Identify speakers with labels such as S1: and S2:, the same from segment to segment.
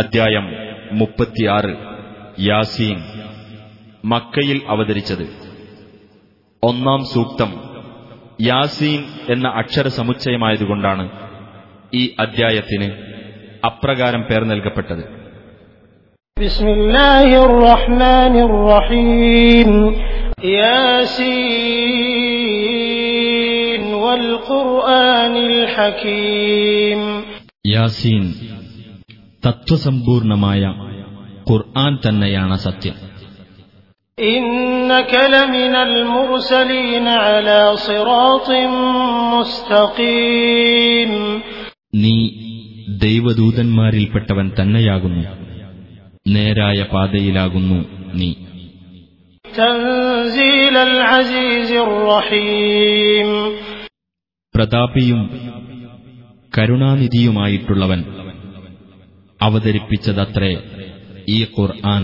S1: അദ്ധ്യായം മുപ്പത്തിയാറ് യാസീൻ മക്കയിൽ അവതരിച്ചത് ഒന്നാം സൂക്തം യാസീൻ എന്ന അക്ഷരസമുച്ചയമായതുകൊണ്ടാണ് ഈ അദ്ധ്യായത്തിന് അപ്രകാരം പേർ നൽകപ്പെട്ടത് യാസീൻ തത്വസമ്പൂർണമായ ഖുർആൻ തന്നെയാണ് സത്യം നീ ദൈവദൂതന്മാരിൽപ്പെട്ടവൻ തന്നെയാകുന്നു നേരായ പാതയിലാകുന്നു നീ പ്രതാപിയും കരുണാനിധിയുമായിട്ടുള്ളവൻ അവതരിപ്പിച്ചതത്രേ ഈ ഖുർആൻ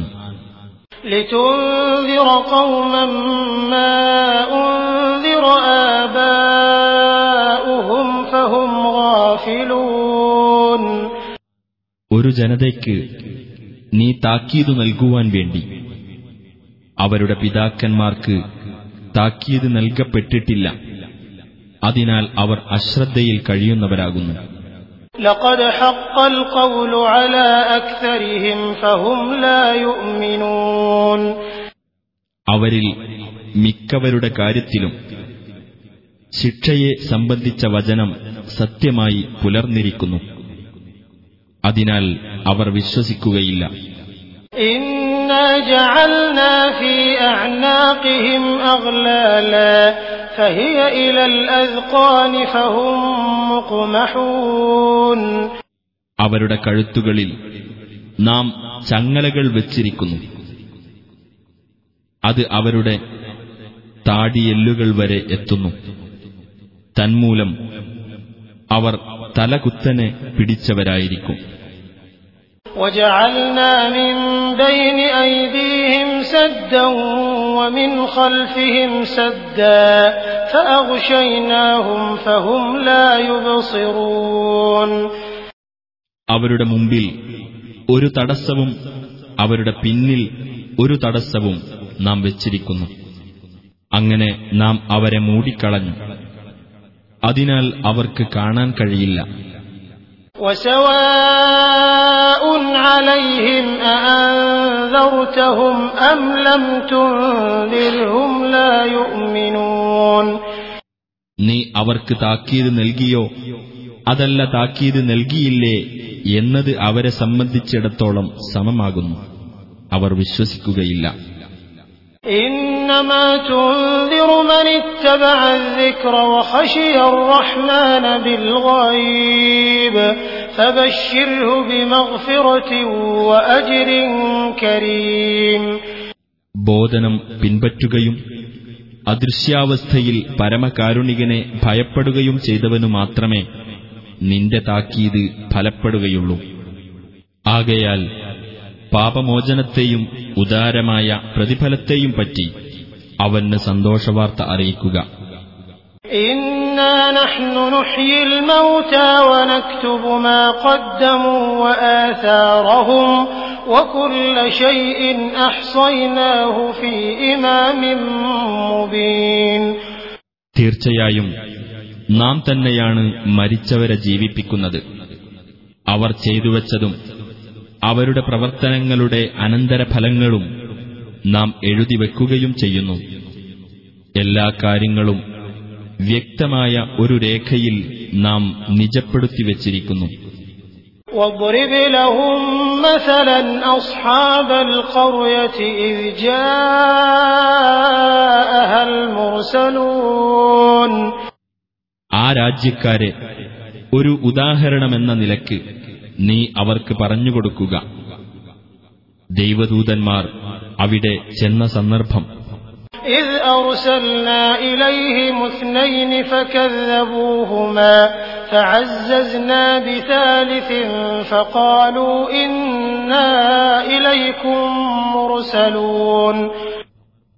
S1: ഒരു ജനതയ്ക്ക് നീ താക്കീത് നൽകുവാൻ വേണ്ടി അവരുടെ പിതാക്കന്മാർക്ക് താക്കീത് നൽകപ്പെട്ടിട്ടില്ല അതിനാൽ അവർ അശ്രദ്ധയിൽ കഴിയുന്നവരാകുന്നു
S2: لقد حق القول على أكثرهم فهم لا يؤمنون
S1: അവരിൽ മിക്കവരുടെ കാര്യത്തിലും ശിക്ഷയെ സംബന്ധിച്ച വചനം സത്യമായി പുലർന്നിരിക്കുന്നു അതിനാൽ അവർ വിശ്വസിക്കുകയില്ല
S2: إنا جعلنا في أعناقهم أغلالا فهي إلى الأذقان فهم مقمحون
S1: അവരുടെ കഴുത്തുകളിൽ നാം ചങ്ങലകൾ വെച്ചിരിക്കുന്നു അത് അവരുടെ താടിയെല്ലുകൾ വരെ എത്തുന്നു തന്മൂലം അവർ തലകുത്തനെ പിടിച്ചവരായിരിക്കും
S2: وجعلنا من بين أيديهم سدا ومن خلفهم سدا فأغشيناهم فهم لا يبصرون
S1: അവരുടെ മുമ്പിൽ ഒരു തടസ്സവും അവരുടെ പിന്നിൽ ഒരു തടസ്സവും നാം വെച്ചിരിക്കുന്നു അങ്ങനെ നാം അവരെ മൂടിക്കളഞ്ഞു അതിനാൽ അവർക്ക് കാണാൻ കഴിയില്ല നീ അവർക്ക് താക്കീത് നൽകിയോ അതല്ല താക്കീത് നൽകിയില്ലേ എന്നത് അവരെ സംബന്ധിച്ചിടത്തോളം സമമാകുന്നു അവർ വിശ്വസിക്കുകയില്ല
S2: إنما تنذر من اتبع الذكر وخشي الرحمن بالغيب فبشره بمغفرة وأجر كريم
S1: ബോധനം പിൻപറ്റുകയും അദൃശ്യാവസ്ഥയിൽ പരമകാരുണികനെ ഭയപ്പെടുകയും ചെയ്തവനു മാത്രമേ നിന്റെ താക്കീത് ഫലപ്പെടുകയുള്ളൂ ആകയാൽ പാപമോചനത്തെയും ഉദാരമായ പ്രതിഫലത്തെയും പറ്റി അവന് സന്തോഷവാർത്ത അറിയിക്കുക തീർച്ചയായും നാം തന്നെയാണ് മരിച്ചവരെ ജീവിപ്പിക്കുന്നത് അവർ ചെയ്തുവച്ചതും അവരുടെ പ്രവർത്തനങ്ങളുടെ അനന്തരഫലങ്ങളും നാം എഴുതിവെക്കുകയും ചെയ്യുന്നു എല്ലാ കാര്യങ്ങളും വ്യക്തമായ ഒരു രേഖയിൽ നാം നിജപ്പെടുത്തി വച്ചിരിക്കുന്നു ആ രാജ്യക്കാരെ ഒരു ഉദാഹരണമെന്ന നിലയ്ക്ക് നീ അവർക്ക് പറഞ്ഞുകൊടുക്കുക ദൈവദൂതന്മാർ അവിടെ ചെന്ന സന്ദർഭം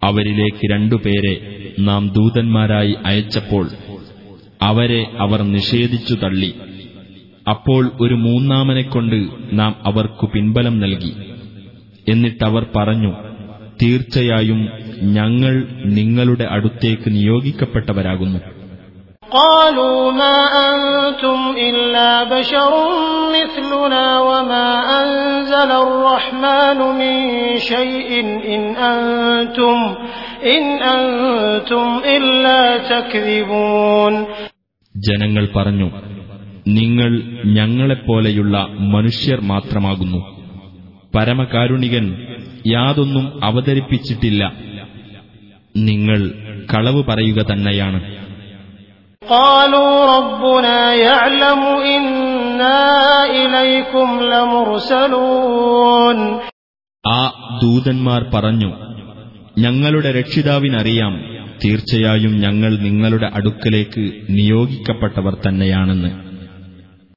S1: അവരിലേക്ക് രണ്ടുപേരെ നാം ദൂതന്മാരായി അയച്ചപ്പോൾ അവരെ അവർ നിഷേധിച്ചു തള്ളി അപ്പോൾ ഒരു മൂന്നാമനെക്കൊണ്ട് നാം അവർക്കു പിൻബലം നൽകി എന്നിട്ടവർ പറഞ്ഞു തീർച്ചയായും ഞങ്ങൾ നിങ്ങളുടെ അടുത്തേക്ക് നിയോഗിക്കപ്പെട്ടവരാകുന്നു ജനങ്ങൾ പറഞ്ഞു നിങ്ങൾ ഞങ്ങളെപ്പോലെയുള്ള മനുഷ്യർ മാത്രമാകുന്നു പരമകാരുണികൻ യാതൊന്നും അവതരിപ്പിച്ചിട്ടില്ല നിങ്ങൾ കളവ് പറയുക തന്നെയാണ് ആ ദൂതന്മാർ പറഞ്ഞു ഞങ്ങളുടെ രക്ഷിതാവിനറിയാം തീർച്ചയായും ഞങ്ങൾ നിങ്ങളുടെ അടുക്കലേക്ക് നിയോഗിക്കപ്പെട്ടവർ തന്നെയാണെന്ന്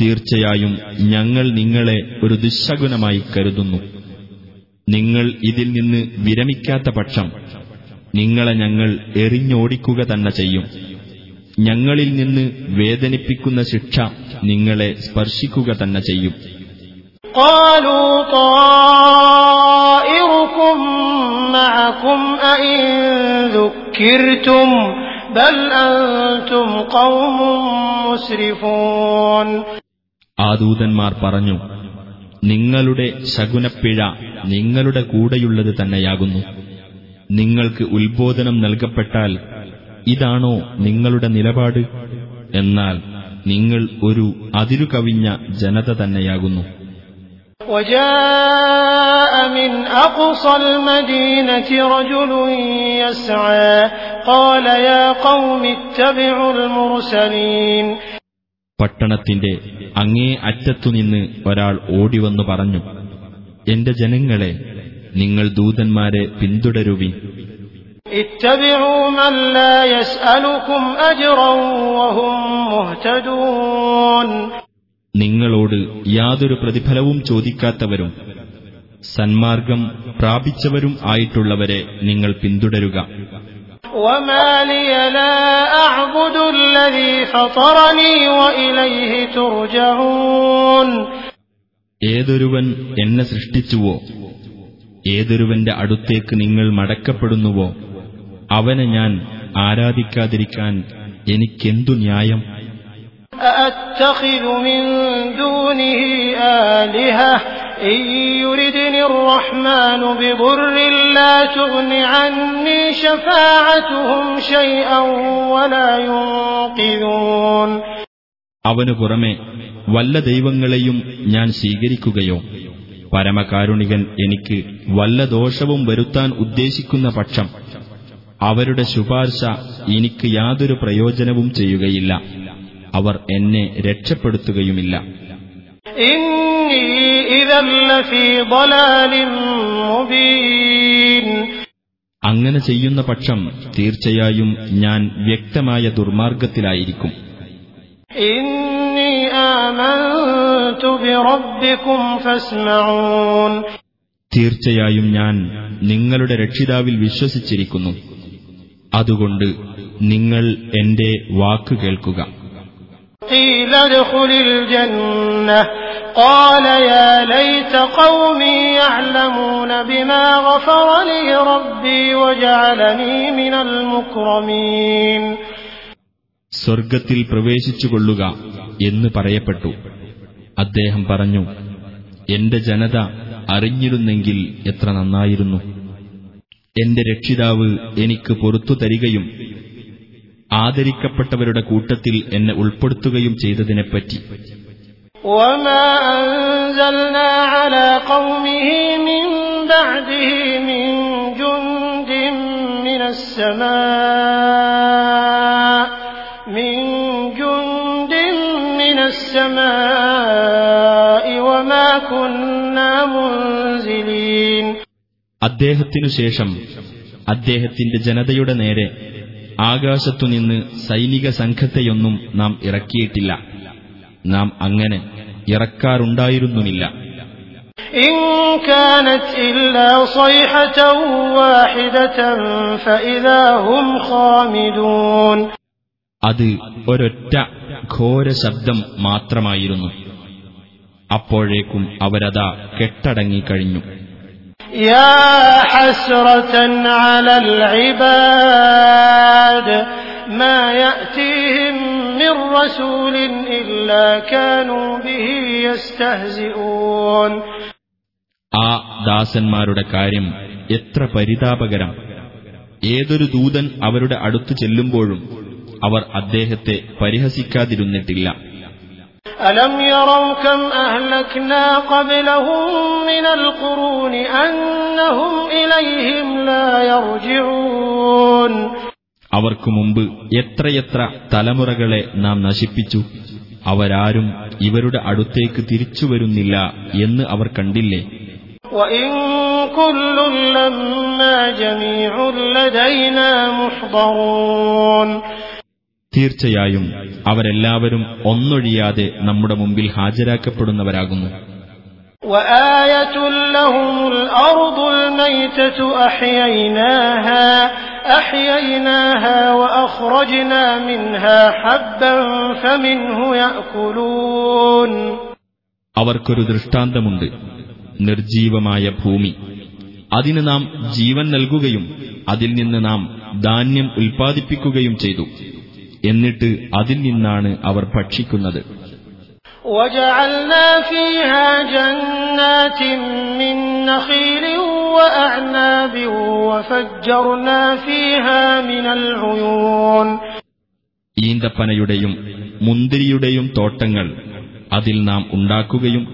S1: തീർച്ചയായും ഞങ്ങൾ നിങ്ങളെ ഒരു ദുശകുനമായി കരുതുന്നു നിങ്ങൾ ഇതിൽ നിന്ന് വിരമിക്കാത്ത പക്ഷം നിങ്ങളെ ഞങ്ങൾ എറിഞ്ഞോടിക്കുക തന്നെ ചെയ്യും ഞങ്ങളിൽ നിന്ന് വേദനിപ്പിക്കുന്ന ശിക്ഷ നിങ്ങളെ സ്പർശിക്കുക തന്നെ ചെയ്യും
S2: ും
S1: ആ ദൂതന്മാർ പറഞ്ഞു നിങ്ങളുടെ ശകുനപ്പിഴ നിങ്ങളുടെ കൂടെയുള്ളത് തന്നെയാകുന്നു നിങ്ങൾക്ക് ഉത്ബോധനം നൽകപ്പെട്ടാൽ ഇതാണോ നിങ്ങളുടെ നിലപാട് എന്നാൽ നിങ്ങൾ ഒരു അതിരുകവിഞ്ഞ ജനത തന്നെയാകുന്നു പട്ടണത്തിന്റെ അങ്ങേ അറ്റത്തുനിന്ന് ഒരാൾ ഓടിവന്നു പറഞ്ഞു എന്റെ ജനങ്ങളെ നിങ്ങൾ ദൂതന്മാരെ പിന്തുടരുവി നിങ്ങളോട് യാതൊരു പ്രതിഫലവും ചോദിക്കാത്തവരും സന്മാർഗം പ്രാപിച്ചവരും ആയിട്ടുള്ളവരെ നിങ്ങൾ പിന്തുടരുക
S2: وما لي لا أعبد الذي فطرني وإليه ترجعون
S1: ഏതൊരുവൻ എന്നെ സൃഷ്ടിച്ചുവോ ഏതൊരുവന്റെ അടുത്തേക്ക് നിങ്ങൾ മടക്കപ്പെടുന്നുവോ അവനെ ഞാൻ ആരാധിക്കാതിരിക്കാൻ എനിക്കെന്തു ന്യായം
S2: إن يردني الرحمن بضر لا تغن عني شفاعتهم شيئا ولا ينقذون
S1: അവനു പുറമെ വല്ല ദൈവങ്ങളെയും ഞാൻ സ്വീകരിക്കുകയോ പരമകാരുണികൻ എനിക്ക് വല്ല ദോഷവും വരുത്താൻ ഉദ്ദേശിക്കുന്ന പക്ഷം അവരുടെ ശുപാർശ എനിക്ക് യാതൊരു പ്രയോജനവും ചെയ്യുകയില്ല അവർ എന്നെ രക്ഷപ്പെടുത്തുകയുമില്ല അങ്ങനെ ചെയ്യുന്ന പക്ഷം തീർച്ചയായും ഞാൻ വ്യക്തമായ ദുർമാർഗത്തിലായിരിക്കും തീർച്ചയായും ഞാൻ നിങ്ങളുടെ രക്ഷിതാവിൽ വിശ്വസിച്ചിരിക്കുന്നു അതുകൊണ്ട് നിങ്ങൾ എന്റെ വാക്ക് കേൾക്കുക
S2: قال يا ليت قومي يعلمون بما غفر لي ربي وجعلني من المكرمين
S1: സ്വർഗത്തിൽ പ്രവേശിച്ചുകൊള്ളുക എന്ന് പറയപ്പെട്ടു അദ്ദേഹം പറഞ്ഞു എന്റെ ജനത അറിഞ്ഞിരുന്നെങ്കിൽ എത്ര നന്നായിരുന്നു എന്റെ രക്ഷിതാവ് എനിക്ക് പൊറത്തു തരികയും ആദരിക്കപ്പെട്ടവരുടെ കൂട്ടത്തിൽ എന്നെ ഉൾപ്പെടുത്തുകയും ചെയ്തതിനെപ്പറ്റി അദ്ദേഹത്തിനു ശേഷം അദ്ദേഹത്തിന്റെ ജനതയുടെ നേരെ ആകാശത്തുനിന്ന് സൈനിക സംഘത്തെയൊന്നും നാം ഇറക്കിയിട്ടില്ല നാം അങ്ങനെ ഇറക്കാറുണ്ടായിരുന്നുമില്ല അത് ഒരൊറ്റ ഘോര ശബ്ദം മാത്രമായിരുന്നു അപ്പോഴേക്കും അവരതാ കെട്ടടങ്ങിക്കഴിഞ്ഞു
S2: يا من رسول إلا كانوا به يستهزئون
S1: ആ ദാസന്മാരുടെ കാര്യം എത്ര പരിതാപകരം ഏതൊരു ദൂതൻ അവരുടെ അടുത്തു ചെല്ലുമ്പോഴും അവർ അദ്ദേഹത്തെ പരിഹസിക്കാതിരുന്നിട്ടില്ല
S2: അലം മിനൽ ഖുറൂനി ഇലൈഹിം ലാ
S1: അവർക്കു മുമ്പ് എത്രയെത്ര തലമുറകളെ നാം നശിപ്പിച്ചു അവരാരും ഇവരുടെ അടുത്തേക്ക് തിരിച്ചുവരുന്നില്ല എന്ന് അവർ കണ്ടില്ലേ തീർച്ചയായും അവരെല്ലാവരും ഒന്നൊഴിയാതെ നമ്മുടെ മുമ്പിൽ ഹാജരാക്കപ്പെടുന്നവരാകുന്നു
S2: وآية لهم الأرض الميتة أحييناها أحييناها وأخرجنا منها حبا فمنه يأكلون
S1: അവർക്കൊരു ദൃഷ്ടാന്തമുണ്ട് നിർജീവമായ ഭൂമി അതിന് നാം ജീവൻ നൽകുകയും അതിൽ നിന്ന് നാം ധാന്യം ഉൽപ്പാദിപ്പിക്കുകയും ചെയ്തു എന്നിട്ട് അതിൽ നിന്നാണ് അവർ ഭക്ഷിക്കുന്നത്
S2: وجعلنا فيها جنات من نخيل وأعناب وفجرنا فيها من العيون
S1: ഈന്തപ്പനയുടെയും മുന്തിരിയുടെയും തോട്ടങ്ങൾ അതിൽ നാം ഉണ്ടാക്കുകയും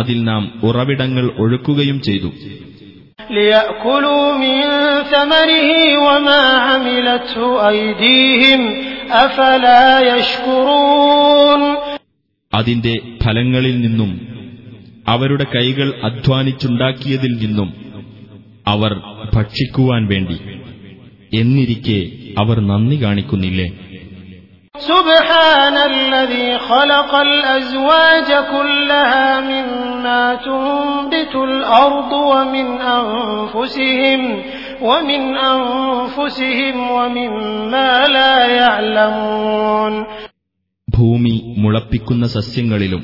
S1: അതിൽ നാം ഉറവിടങ്ങൾ ഒഴുക്കുകയും ചെയ്തു അതിന്റെ ഫലങ്ങളിൽ നിന്നും അവരുടെ കൈകൾ അധ്വാനിച്ചുണ്ടാക്കിയതിൽ നിന്നും അവർ ഭക്ഷിക്കുവാൻ വേണ്ടി എന്നിരിക്കെ അവർ നന്ദി കാണിക്കുന്നില്ലേ ഭൂമി മുളപ്പിക്കുന്ന സസ്യങ്ങളിലും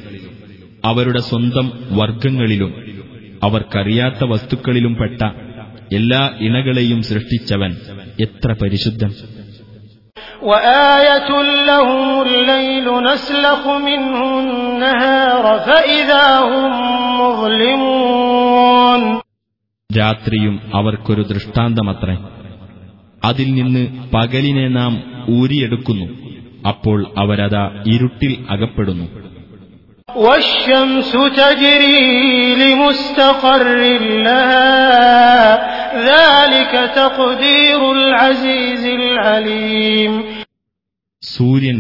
S1: അവരുടെ സ്വന്തം വർഗങ്ങളിലും അവർക്കറിയാത്ത വസ്തുക്കളിലും പെട്ട എല്ലാ ഇണകളെയും സൃഷ്ടിച്ചവൻ എത്ര പരിശുദ്ധം രാത്രിയും അവർക്കൊരു ദൃഷ്ടാന്തമത്രേ അതിൽ നിന്ന് പകലിനെ നാം ഊരിയെടുക്കുന്നു അപ്പോൾ അവരതാ ഇരുട്ടിൽ അകപ്പെടുന്നു
S2: والشمس تجري لمستقر لها ذلك تقدير العزيز العليم
S1: സൂര്യൻ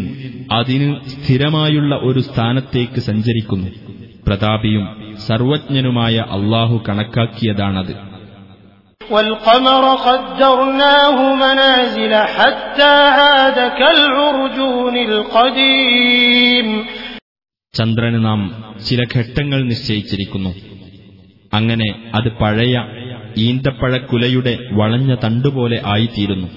S1: അതിന് സ്ഥിരമായുള്ള ഒരു സ്ഥാനത്തേക്ക് സഞ്ചരിക്കുന്നു പ്രതാപിയും സർവജ്ഞനുമായ അള്ളാഹു കണക്കാക്കിയതാണത്
S2: والقمر قدرناه منازل حتى عاد كالعرجون القديم
S1: ചന്ദ്രന് നാം ചില ഘട്ടങ്ങൾ നിശ്ചയിച്ചിരിക്കുന്നു അങ്ങനെ അത് പഴയ ഈന്തപ്പഴക്കുലയുടെ വളഞ്ഞ തണ്ടുപോലെ ആയിത്തീരുന്നു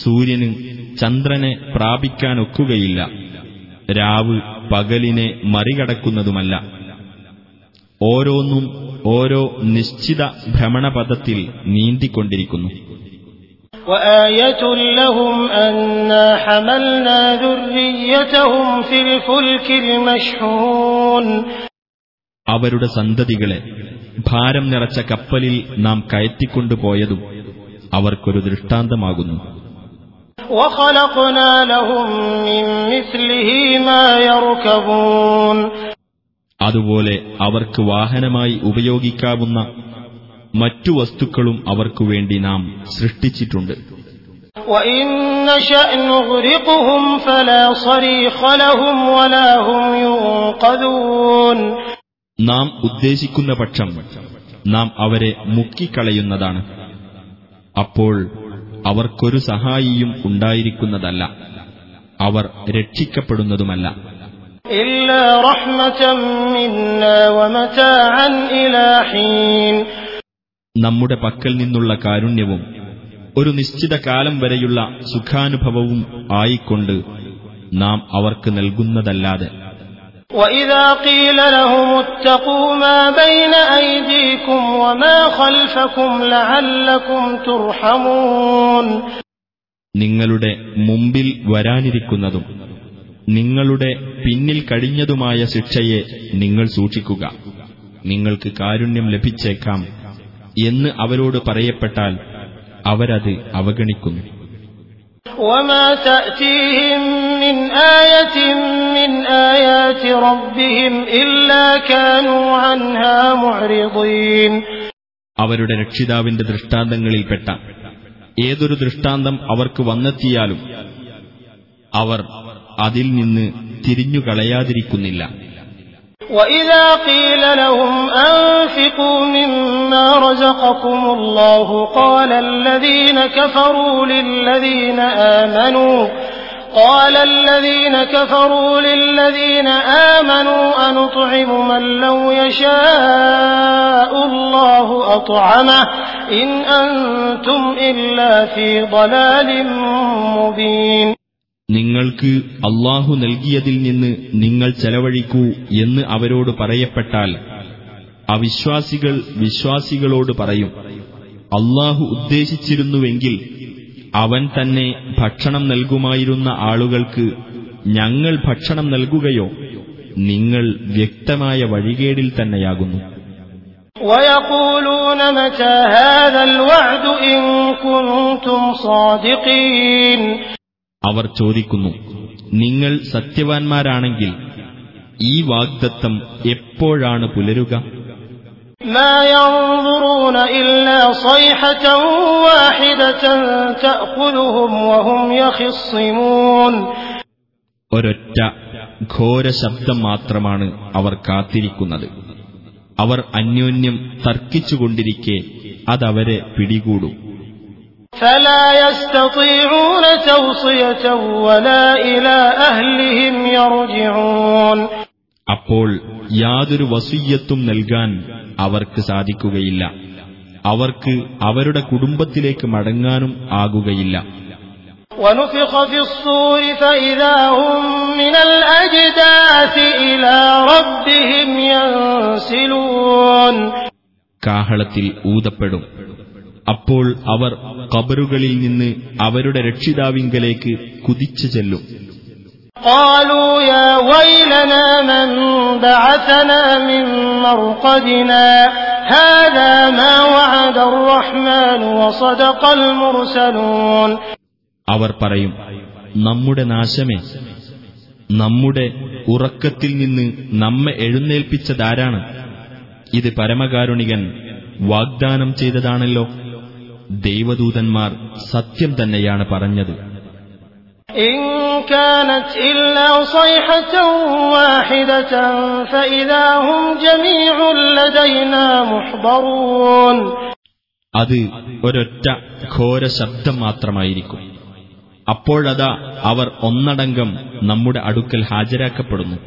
S1: സൂര്യന് ചന്ദ്രനെ പ്രാപിക്കാനൊക്കുകയില്ല രാവ് പകലിനെ മറികടക്കുന്നതുമല്ല ഓരോന്നും ഓരോ നിശ്ചിത ഭ്രമണപഥത്തിൽ നീന്തിക്കൊണ്ടിരിക്കുന്നു അവരുടെ സന്തതികളെ ഭാരം നിറച്ച കപ്പലിൽ നാം കയറ്റിക്കൊണ്ടുപോയതും അവർക്കൊരു ദൃഷ്ടാന്തമാകുന്നു അതുപോലെ അവർക്ക് വാഹനമായി ഉപയോഗിക്കാവുന്ന മറ്റു വസ്തുക്കളും അവർക്കു വേണ്ടി നാം സൃഷ്ടിച്ചിട്ടുണ്ട് നാം ഉദ്ദേശിക്കുന്ന പക്ഷം നാം അവരെ മുക്കിക്കളയുന്നതാണ് അപ്പോൾ അവർക്കൊരു സഹായിയും ഉണ്ടായിരിക്കുന്നതല്ല അവർ രക്ഷിക്കപ്പെടുന്നതുമല്ല നമ്മുടെ പക്കൽ നിന്നുള്ള കാരുണ്യവും ഒരു നിശ്ചിത കാലം വരെയുള്ള സുഖാനുഭവവും ആയിക്കൊണ്ട് നാം അവർക്ക് നൽകുന്നതല്ലാതെ
S2: നിങ്ങളുടെ
S1: മുമ്പിൽ വരാനിരിക്കുന്നതും നിങ്ങളുടെ പിന്നിൽ കഴിഞ്ഞതുമായ ശിക്ഷയെ നിങ്ങൾ സൂക്ഷിക്കുക നിങ്ങൾക്ക് കാരുണ്യം ലഭിച്ചേക്കാം എന്ന് അവരോട് പറയപ്പെട്ടാൽ അവരത് അവഗണിക്കുന്നു
S2: من آية من آيات ربهم إلا كانوا عنها معرضين അവരുടെ
S1: രക്ഷിതാവിന്റെ ദൃഷ്ടാന്തങ്ങളിൽപ്പെട്ട ഏതൊരു ദൃഷ്ടാന്തം അവർക്ക് വന്നെത്തിയാലും അവർ അതിൽ നിന്ന് തിരിഞ്ഞുകളയാതിരിക്കുന്നില്ല
S2: ൂലിനു قال الذين كفروا للذين آمنوا أنطعم من لو يشاء الله أطعمه إن أنتم إلا في ضلال مبين
S1: നിങ്ങൾക്ക് അള്ളാഹു നൽകിയതിൽ നിന്ന് നിങ്ങൾ ചെലവഴിക്കൂ എന്ന് അവരോട് പറയപ്പെട്ടാൽ അവിശ്വാസികൾ വിശ്വാസികളോട് പറയും അള്ളാഹു ഉദ്ദേശിച്ചിരുന്നുവെങ്കിൽ അവൻ തന്നെ ഭക്ഷണം നൽകുമായിരുന്ന ആളുകൾക്ക് ഞങ്ങൾ ഭക്ഷണം നൽകുകയോ നിങ്ങൾ വ്യക്തമായ വഴികേടിൽ തന്നെയാകുന്നു അവർ ചോദിക്കുന്നു നിങ്ങൾ സത്യവാൻമാരാണെങ്കിൽ ഈ വാഗ്ദത്തം എപ്പോഴാണ് പുലരുക
S2: ഒരൊറ്റ
S1: ഘോര ശബ്ദം മാത്രമാണ് അവർ കാത്തിരിക്കുന്നത് അവർ അന്യോന്യം തർക്കിച്ചുകൊണ്ടിരിക്കെ അതവരെ പിടികൂടും അപ്പോൾ യാതൊരു വസീയത്തും നൽകാൻ അവർക്ക് സാധിക്കുകയില്ല അവർക്ക് അവരുടെ കുടുംബത്തിലേക്ക് മടങ്ങാനും ആകുകയില്ല കാഹളത്തിൽ ഊതപ്പെടും അപ്പോൾ അവർ കബറുകളിൽ നിന്ന് അവരുടെ രക്ഷിതാവിങ്കലേക്ക് കുതിച്ചു ചെല്ലും
S2: قالوا يا ويلنا من بعثنا من مرقدنا هذا ما وعد الرحمن وصدق المرسلون
S1: അവർ പറയും നമ്മുടെ നാശമേ നമ്മുടെ ഉറക്കത്തിൽ നിന്ന് നമ്മെ എഴുന്നേൽപ്പിച്ചതാരാണ് ഇത് പരമകാരുണികൻ വാഗ്ദാനം ചെയ്തതാണല്ലോ ദൈവദൂതന്മാർ സത്യം തന്നെയാണ് പറഞ്ഞത് അത് ഒരൊറ്റ ഘോര ശബ്ദം മാത്രമായിരിക്കും അപ്പോഴതാ അവർ ഒന്നടങ്കം നമ്മുടെ അടുക്കൽ ഹാജരാക്കപ്പെടുന്നു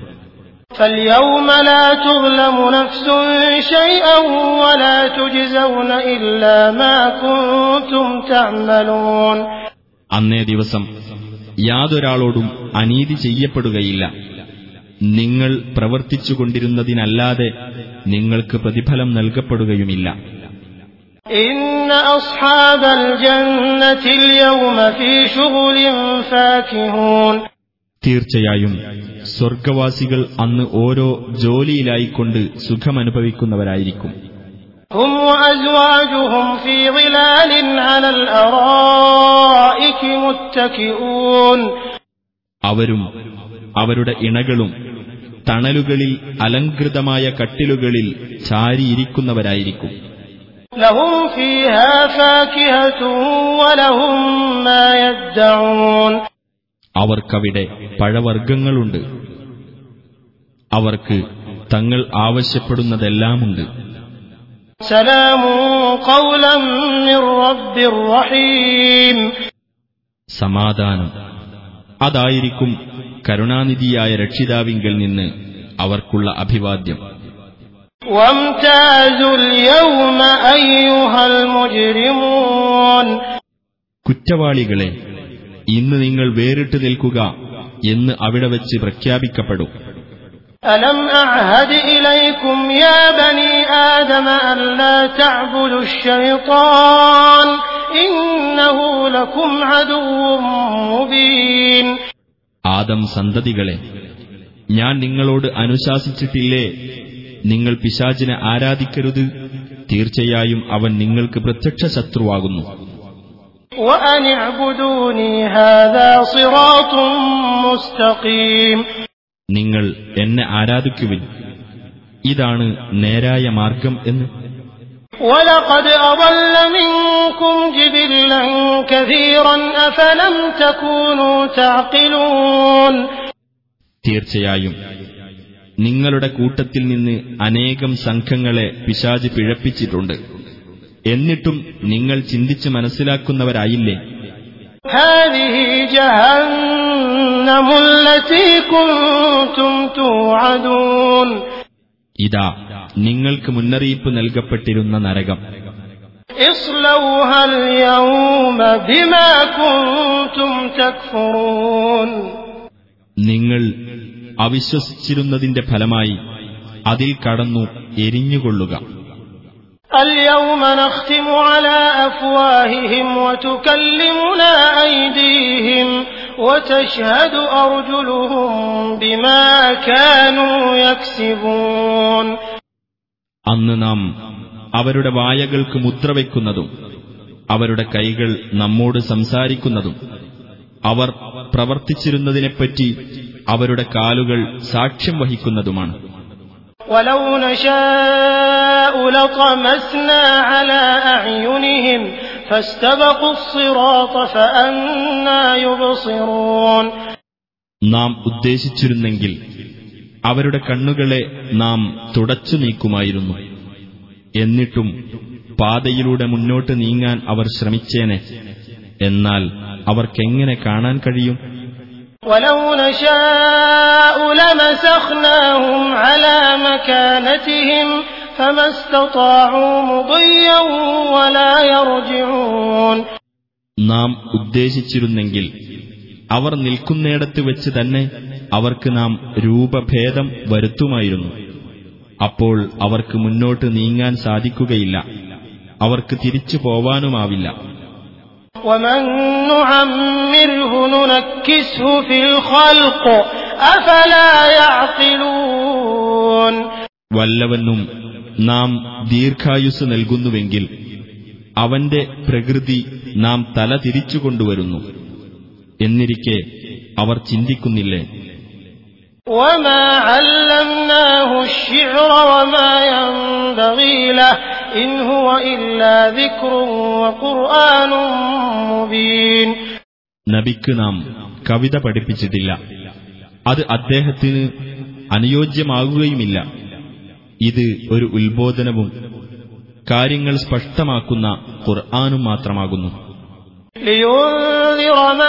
S1: അന്നേ ദിവസം യാതൊരാളോടും അനീതി ചെയ്യപ്പെടുകയില്ല നിങ്ങൾ പ്രവർത്തിച്ചുകൊണ്ടിരുന്നതിനല്ലാതെ നിങ്ങൾക്ക് പ്രതിഫലം നൽകപ്പെടുകയുമില്ല തീർച്ചയായും സ്വർഗവാസികൾ അന്ന് ഓരോ ജോലിയിലായിക്കൊണ്ട് സുഖമനുഭവിക്കുന്നവരായിരിക്കും
S2: هم وأزواجهم في ظلال على الأرائك متكئون
S1: അവരും അവരുടെ ഇണകളും തണലുകളിൽ അലങ്കൃതമായ കട്ടിലുകളിൽ ചാരിയിരിക്കുന്നവരായിരിക്കും അവർക്കവിടെ പഴവർഗങ്ങളുണ്ട് അവർക്ക് തങ്ങൾ ആവശ്യപ്പെടുന്നതെല്ലാമുണ്ട് സമാധാനം അതായിരിക്കും കരുണാനിധിയായ രക്ഷിതാവിങ്കിൽ നിന്ന് അവർക്കുള്ള അഭിവാദ്യം കുറ്റവാളികളെ ഇന്ന് നിങ്ങൾ വേറിട്ട് നിൽക്കുക എന്ന് അവിടെ വെച്ച് പ്രഖ്യാപിക്കപ്പെടും
S2: അലം أعهد ഇലൈക്കും يا بني آدم أن لا تعبدوا الشيطان إنه لكم عدو
S1: ആദം സന്തതികളെ ഞാൻ നിങ്ങളോട് അനുശാസിച്ചിട്ടില്ലേ നിങ്ങൾ പിശാചിനെ ആരാധിക്കരുത് തീർച്ചയായും അവൻ നിങ്ങൾക്ക് പ്രത്യക്ഷ ശത്രുവാകുന്നു നിങ്ങൾ എന്നെ ആരാധിക്കുവിൻ ഇതാണ് നേരായ മാർഗം എന്ന് തീർച്ചയായും നിങ്ങളുടെ കൂട്ടത്തിൽ നിന്ന് അനേകം സംഘങ്ങളെ പിശാജ് പിഴപ്പിച്ചിട്ടുണ്ട് എന്നിട്ടും നിങ്ങൾ ചിന്തിച്ച് മനസ്സിലാക്കുന്നവരായില്ലേ ഇതാ നിങ്ങൾക്ക് മുന്നറിയിപ്പ് നൽകപ്പെട്ടിരുന്ന നരകം നിങ്ങൾ അവിശ്വസിച്ചിരുന്നതിന്റെ ഫലമായി അതിൽ കടന്നു എരിഞ്ഞുകൊള്ളുക
S2: اليوم نختم على أفواههم وتكلمنا أيديهم وتشهد أرجلهم بما كانوا يكسبون
S1: അന്ന് നാം അവരുടെ വായകൾക്ക് മുദ്രവെക്കുന്നതും അവരുടെ കൈകൾ നമ്മോട് സംസാരിക്കുന്നതും അവർ പ്രവർത്തിച്ചിരുന്നതിനെപ്പറ്റി അവരുടെ കാലുകൾ സാക്ഷ്യം വഹിക്കുന്നതുമാണ് നാം ഉദ്ദേശിച്ചിരുന്നെങ്കിൽ അവരുടെ കണ്ണുകളെ നാം തുടച്ചു നീക്കുമായിരുന്നു എന്നിട്ടും പാതയിലൂടെ മുന്നോട്ട് നീങ്ങാൻ അവർ ശ്രമിച്ചേനെ എന്നാൽ അവർക്കെങ്ങനെ കാണാൻ കഴിയും നാം ഉദ്ദേശിച്ചിരുന്നെങ്കിൽ അവർ നിൽക്കുന്നിടത്ത് വെച്ച് തന്നെ അവർക്ക് നാം രൂപഭേദം വരുത്തുമായിരുന്നു അപ്പോൾ അവർക്ക് മുന്നോട്ട് നീങ്ങാൻ സാധിക്കുകയില്ല അവർക്ക് തിരിച്ചു പോവാനുമാവില്ല
S2: ومن نعمره ننكسه في الخلق افلا يعقلون
S1: വല്ലവനും നാം ദീർഘായുസ് നൽകുന്നുവെങ്കിൽ അവന്റെ പ്രകൃതി നാം തല തിരിച്ചുകൊണ്ടുവരുന്നു എന്നിരിക്കെ അവർ ചിന്തിക്കുന്നില്ലേ
S2: وما علمناه الشعر وما ينبغي
S1: നബിക്ക് നാം കവിത പഠിപ്പിച്ചിട്ടില്ല അത് അദ്ദേഹത്തിന് അനുയോജ്യമാകുകയുമില്ല ഇത് ഒരു ഉത്ബോധനവും കാര്യങ്ങൾ സ്പഷ്ടമാക്കുന്ന ഖുർആാനും മാത്രമാകുന്നു
S2: ലിയോൻ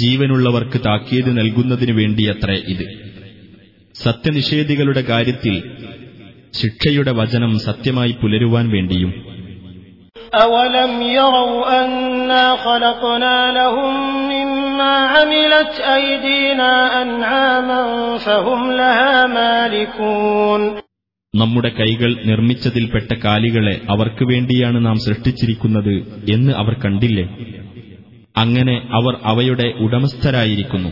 S1: ജീവനുള്ളവർക്ക് താക്കീത് നൽകുന്നതിനു വേണ്ടിയത്രേ ഇത് സത്യനിഷേധികളുടെ കാര്യത്തിൽ ശിക്ഷയുടെ വചനം സത്യമായി പുലരുവാൻ വേണ്ടിയും
S2: أولم يروا أنا خلقنا لهم مما عملت أيدينا أنعاما فهم لها مالكون
S1: നമ്മുടെ കൈകൾ നിർമ്മിച്ചതിൽപ്പെട്ട കാലികളെ അവർക്കു വേണ്ടിയാണ് നാം സൃഷ്ടിച്ചിരിക്കുന്നത് എന്ന് അവർ കണ്ടില്ലേ അങ്ങനെ അവർ അവയുടെ ഉടമസ്ഥരായിരിക്കുന്നു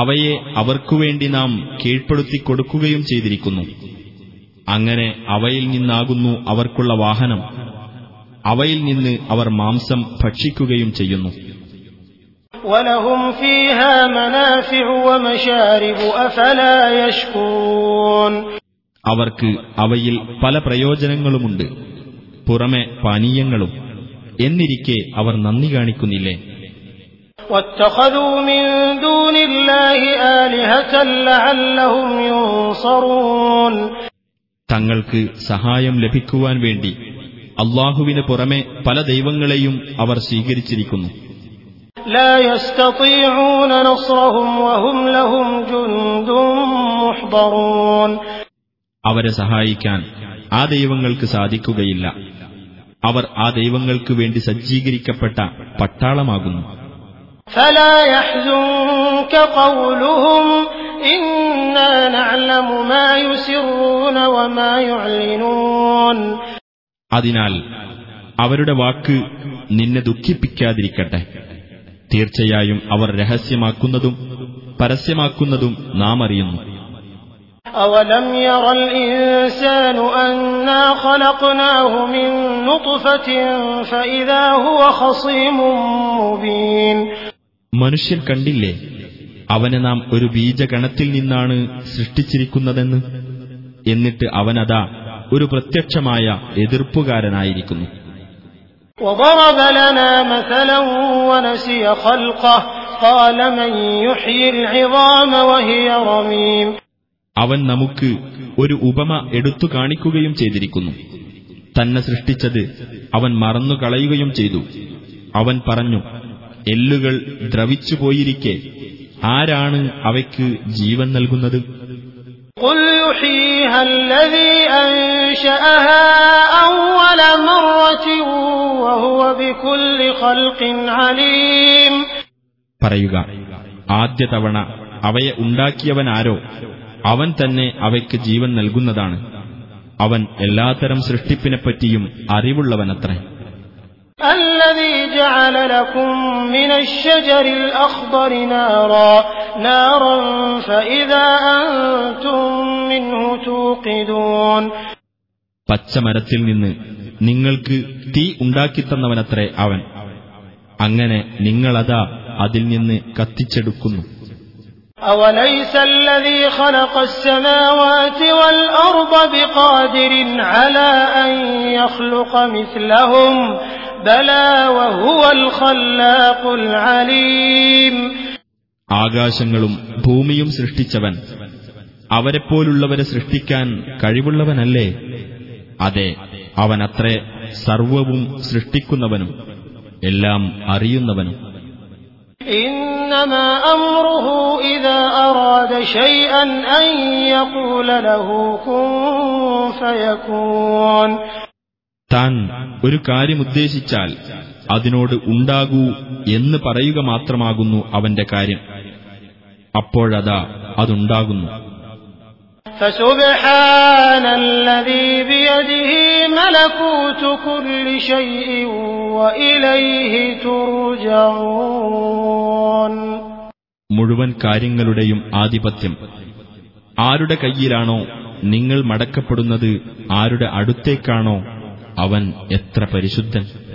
S1: അവയെ അവർക്കുവേണ്ടി നാം കീഴ്പ്പെടുത്തി കൊടുക്കുകയും ചെയ്തിരിക്കുന്നു അങ്ങനെ അവയിൽ നിന്നാകുന്നു അവർക്കുള്ള വാഹനം അവയിൽ നിന്ന് അവർ മാംസം ഭക്ഷിക്കുകയും ചെയ്യുന്നു അവർക്ക് അവയിൽ പല പ്രയോജനങ്ങളുമുണ്ട് പുറമെ പാനീയങ്ങളും എന്നിരിക്കെ അവർ നന്ദി കാണിക്കുന്നില്ലേ തങ്ങൾക്ക് സഹായം ലഭിക്കുവാൻ വേണ്ടി അള്ളാഹുവിന് പുറമെ പല ദൈവങ്ങളെയും അവർ സ്വീകരിച്ചിരിക്കുന്നു അവരെ സഹായിക്കാൻ ആ ദൈവങ്ങൾക്ക് സാധിക്കുകയില്ല അവർ ആ ദൈവങ്ങൾക്ക് വേണ്ടി സജ്ജീകരിക്കപ്പെട്ട പട്ടാളമാകുന്നു അതിനാൽ അവരുടെ വാക്ക് നിന്നെ ദുഃഖിപ്പിക്കാതിരിക്കട്ടെ തീർച്ചയായും അവർ രഹസ്യമാക്കുന്നതും പരസ്യമാക്കുന്നതും നാം അറിയുന്നു
S2: أولم ير الإنسان أنا خلقناه من نطفة فإذا هو خصيم مبين
S1: മനുഷ്യൻ കണ്ടില്ലേ അവനെ നാം ഒരു ബീജഗണത്തിൽ നിന്നാണ് സൃഷ്ടിച്ചിരിക്കുന്നതെന്ന് എന്നിട്ട് അവനതാ ഒരു പ്രത്യക്ഷമായ എതിർപ്പുകാരനായിരിക്കുന്നു അവൻ നമുക്ക് ഒരു ഉപമ എടുത്തു കാണിക്കുകയും ചെയ്തിരിക്കുന്നു തന്നെ സൃഷ്ടിച്ചത് അവൻ മറന്നു കളയുകയും ചെയ്തു അവൻ പറഞ്ഞു എല്ലുകൾ ദ്രവിച്ചു പോയിരിക്കെ ആരാണ് അവയ്ക്ക് ജീവൻ നൽകുന്നത് പറയുക ആദ്യ തവണ അവയെ ഉണ്ടാക്കിയവനാരോ അവൻ തന്നെ അവയ്ക്ക് ജീവൻ നൽകുന്നതാണ് അവൻ എല്ലാത്തരം സൃഷ്ടിപ്പിനെപ്പറ്റിയും അറിവുള്ളവനത്രേ പച്ചമരത്തിൽ നിന്ന് നിങ്ങൾക്ക് തീ ഉണ്ടാക്കിത്തന്നവനത്രേ അവൻ അങ്ങനെ നിങ്ങളതാ അതിൽ നിന്ന് കത്തിച്ചെടുക്കുന്നു
S2: أوليس الذي خلق السماوات والأرض بقادر على أن يخلق مثلهم بلى وهو الخلاق العليم
S1: ആകാശങ്ങളും ഭൂമിയും സൃഷ്ടിച്ചവൻ അവരെപ്പോലുള്ളവരെ സൃഷ്ടിക്കാൻ കഴിവുള്ളവനല്ലേ അതെ അവനത്രേ സർവവും സൃഷ്ടിക്കുന്നവനും എല്ലാം അറിയുന്നവനും
S2: إنما أمره إذا أراد شيئا أن يقول له كن فيكون
S1: താൻ ഒരു കാര്യമുദ്ദേശിച്ചാൽ അതിനോട് ഉണ്ടാകൂ എന്ന് പറയുക മാത്രമാകുന്നു അവന്റെ കാര്യം അപ്പോഴതാ അതുണ്ടാകുന്നു
S2: فسبحان الذي بيده ملكوت كل شيء وإليه ترجعون
S1: മുഴുവൻ കാര്യങ്ങളുടെയും ആധിപത്യം ആരുടെ കയ്യിലാണോ നിങ്ങൾ മടക്കപ്പെടുന്നത് ആരുടെ അടുത്തേക്കാണോ അവൻ എത്ര പരിശുദ്ധൻ